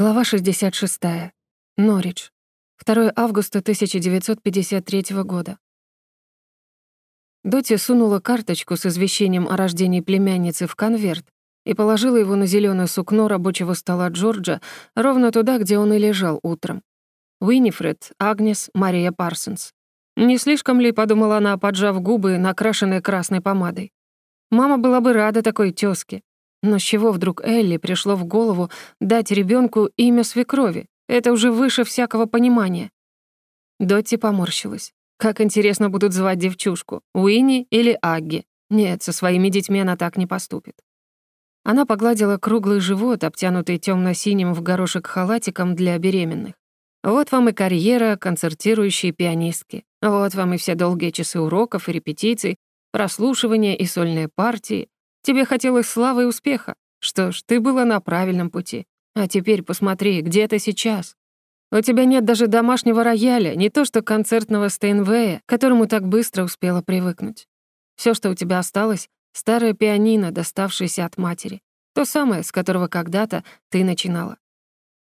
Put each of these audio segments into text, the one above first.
Глава 66. Норридж. 2 августа 1953 года. Доти сунула карточку с извещением о рождении племянницы в конверт и положила его на зелёное сукно рабочего стола Джорджа ровно туда, где он и лежал утром. Уинифред, Агнес, Мария Парсонс. Не слишком ли, подумала она, поджав губы, накрашенные красной помадой. Мама была бы рада такой тёзке, но с чего вдруг Элли пришло в голову дать ребенку имя свекрови? Это уже выше всякого понимания. Дотти поморщилась. Как интересно будут звать девчушку, Уинни или Агги. Нет, со своими детьми она так не поступит. Она погладила круглый живот, обтянутый темно синим в горошек халатиком для беременных. Вот вам и карьера концертирующей пианистки. Вот вам и все долгие часы уроков и репетиций, прослушивания и сольные партии, Тебе хотелось славы и успеха. Что ж, ты была на правильном пути. А теперь посмотри, где ты сейчас. У тебя нет даже домашнего рояля, не то что концертного Стейнвея, к которому так быстро успела привыкнуть. Все, что у тебя осталось, — старое пианино, доставшееся от матери. То самое, с которого когда-то ты начинала.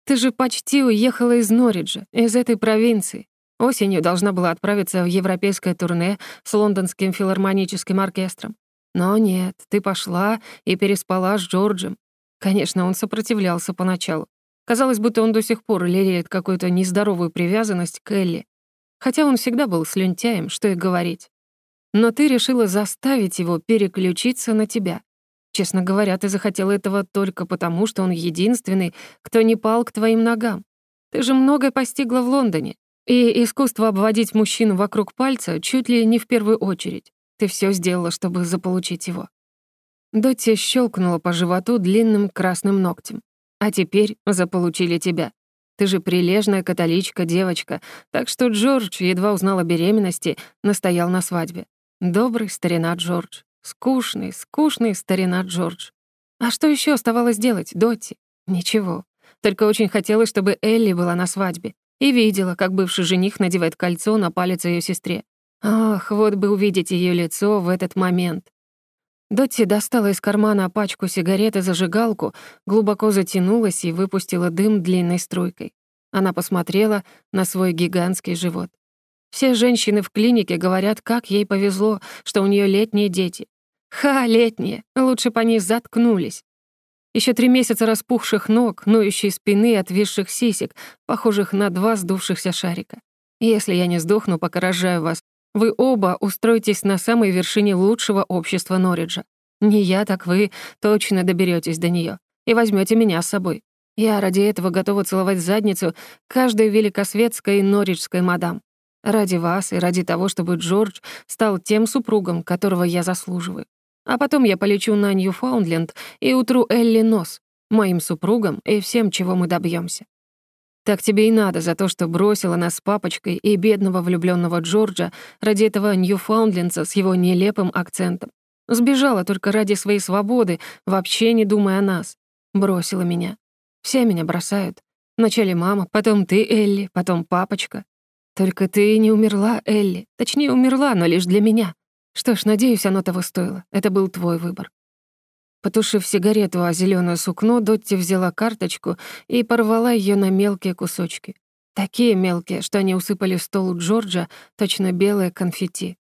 Ты же почти уехала из Норриджа, из этой провинции. Осенью должна была отправиться в европейское турне с лондонским филармоническим оркестром. Но нет, ты пошла и переспала с Джорджем. Конечно, он сопротивлялся поначалу. Казалось, будто он до сих пор лелеет какую-то нездоровую привязанность к Элли. Хотя он всегда был слюнтяем, что и говорить. Но ты решила заставить его переключиться на тебя. Честно говоря, ты захотела этого только потому, что он единственный, кто не пал к твоим ногам. Ты же многое постигла в Лондоне. И искусство обводить мужчину вокруг пальца чуть ли не в первую очередь. Ты все сделала, чтобы заполучить его». Дотти щелкнула по животу длинным красным ногтем. «А теперь заполучили тебя. Ты же прилежная католичка, девочка, так что Джордж, едва узнал о беременности, настоял на свадьбе. Добрый старина Джордж. Скучный, скучный старина Джордж. А что еще оставалось делать, Дотти? Ничего. Только очень хотелось, чтобы Элли была на свадьбе и видела, как бывший жених надевает кольцо на палец ее сестре. Ах, вот бы увидеть ее лицо в этот момент. Дотти достала из кармана пачку сигарет и зажигалку, глубоко затянулась и выпустила дым длинной струйкой. Она посмотрела на свой гигантский живот. Все женщины в клинике говорят, как ей повезло, что у нее летние дети. Ха, летние, лучше бы они заткнулись. Еще три месяца распухших ног, ноющей спины и отвисших сисек, похожих на два сдувшихся шарика. Если я не сдохну, пока рожаю вас, вы оба устроитесь на самой вершине лучшего общества Норриджа. Не я, так вы точно доберетесь до нее и возьмете меня с собой. Я ради этого готова целовать задницу каждой великосветской норриджской мадам. Ради вас и ради того, чтобы Джордж стал тем супругом, которого я заслуживаю. А потом я полечу на Ньюфаундленд и утру Элли нос, моим супругом и всем, чего мы добьемся. Так тебе и надо за то, что бросила нас с папочкой и бедного влюбленного Джорджа ради этого Ньюфаундлендца с его нелепым акцентом. Сбежала только ради своей свободы, вообще не думая о нас. Бросила меня. Все меня бросают. Вначале мама, потом ты, Элли, потом папочка. Только ты не умерла, Элли. Точнее, умерла, но лишь для меня. Что ж, надеюсь, оно того стоило. Это был твой выбор. Потушив сигарету о зелёное сукно, Дотти взяла карточку и порвала её на мелкие кусочки. Такие мелкие, что они усыпали стол у Джорджа, точно белое конфетти.